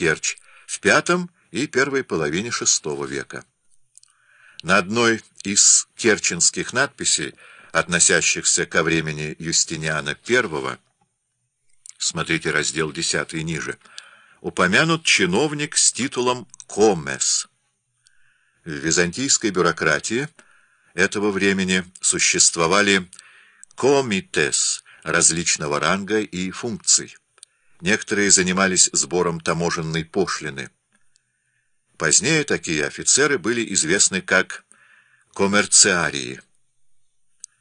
Керчь в V и первой половине VI века. На одной из керченских надписей, относящихся ко времени Юстиниана I, смотрите раздел 10 ниже, упомянут чиновник с титулом «комес». В византийской бюрократии этого времени существовали комитес различного ранга и функций. Некоторые занимались сбором таможенной пошлины. Позднее такие офицеры были известны как коммерциарии.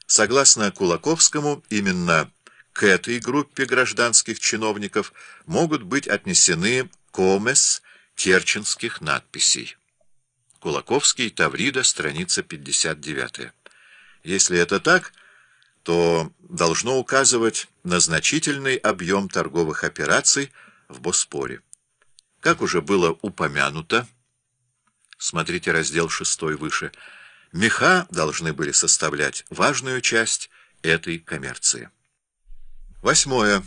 Согласно Кулаковскому, именно к этой группе гражданских чиновников могут быть отнесены комес керченских надписей. Кулаковский, Таврида, страница 59. Если это так, то должно указывать на значительный объем торговых операций в Боспоре. Как уже было упомянуто, смотрите раздел 6 выше, меха должны были составлять важную часть этой коммерции. Восьмое.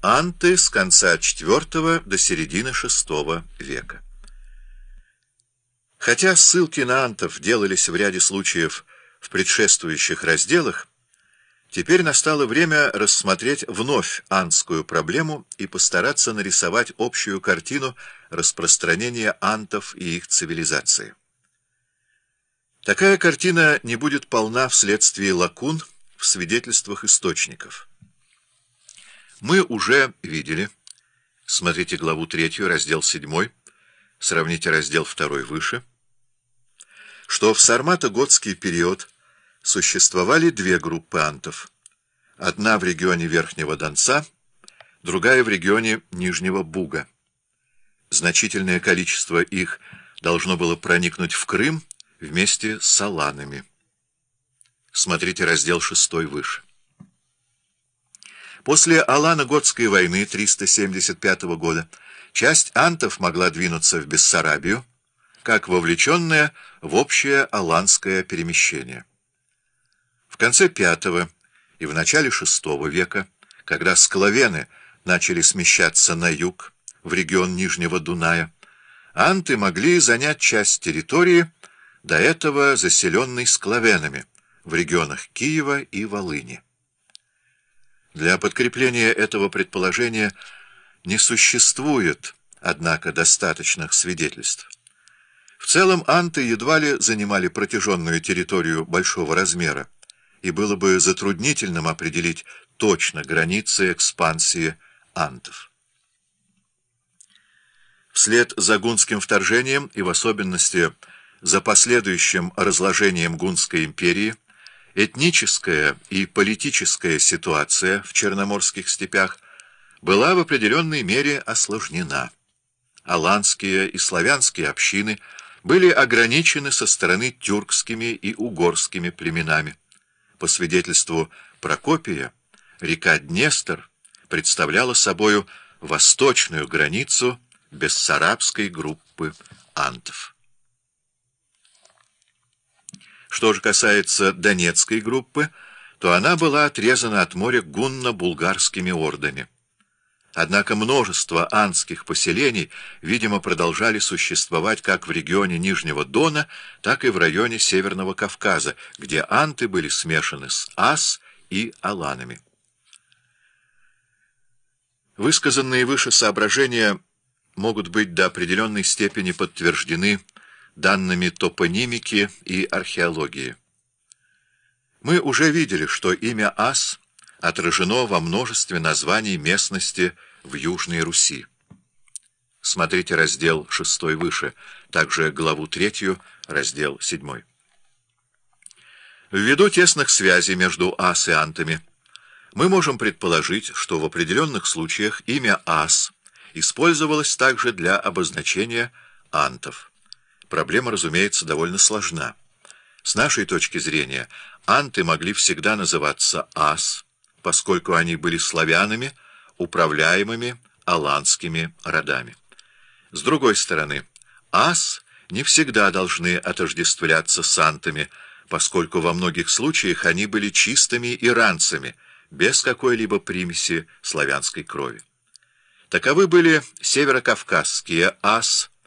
Анты с конца IV до середины VI века. Хотя ссылки на антов делались в ряде случаев в предшествующих разделах, теперь настало время рассмотреть вновь антскую проблему и постараться нарисовать общую картину распространения антов и их цивилизации. Такая картина не будет полна вследствие лакун в свидетельствах источников. Мы уже видели, смотрите главу 3, раздел 7, сравните раздел 2 выше, что в сармато-готский период существовали две группы антов. Одна в регионе Верхнего Донца, другая в регионе Нижнего Буга. Значительное количество их должно было проникнуть в Крым вместе с саланами. Смотрите раздел 6 выше. После Алано-Готской войны 375 года часть антов могла двинуться в Бессарабию, как вовлеченная в общее аланское перемещение. Конце V и в начале VI века, когда склавены начали смещаться на юг, в регион Нижнего Дуная, анты могли занять часть территории, до этого заселенной склавенами, в регионах Киева и Волыни. Для подкрепления этого предположения не существует, однако, достаточных свидетельств. В целом анты едва ли занимали протяженную территорию большого размера, и было бы затруднительным определить точно границы экспансии антов. Вслед за гунским вторжением и в особенности за последующим разложением Гунской империи Этническая и политическая ситуация в Черноморских степях была в определенной мере осложнена. Аланские и славянские общины были ограничены со стороны тюркскими и угорскими племенами. По свидетельству Прокопия, река Днестр представляла собою восточную границу бессарабской группы антов. Что же касается Донецкой группы, то она была отрезана от моря гунно-булгарскими ордами. Однако множество анских поселений, видимо, продолжали существовать как в регионе Нижнего Дона, так и в районе Северного Кавказа, где анты были смешаны с ас и аланами. Высказанные выше соображения могут быть до определенной степени подтверждены данными топонимики и археологии. Мы уже видели, что имя Ас отражено во множестве названий местности в Южной Руси. Смотрите раздел 6 выше, также главу 3, раздел 7. Ввиду тесных связей между ас и антами, мы можем предположить, что в определенных случаях имя ас использовалось также для обозначения антов. Проблема, разумеется, довольно сложна. С нашей точки зрения, анты могли всегда называться ас, поскольку они были славянами, управляемыми аланскими родами. С другой стороны, ас не всегда должны отождествляться с антами, поскольку во многих случаях они были чистыми иранцами, без какой-либо примеси славянской крови. Таковы были северокавказские ас,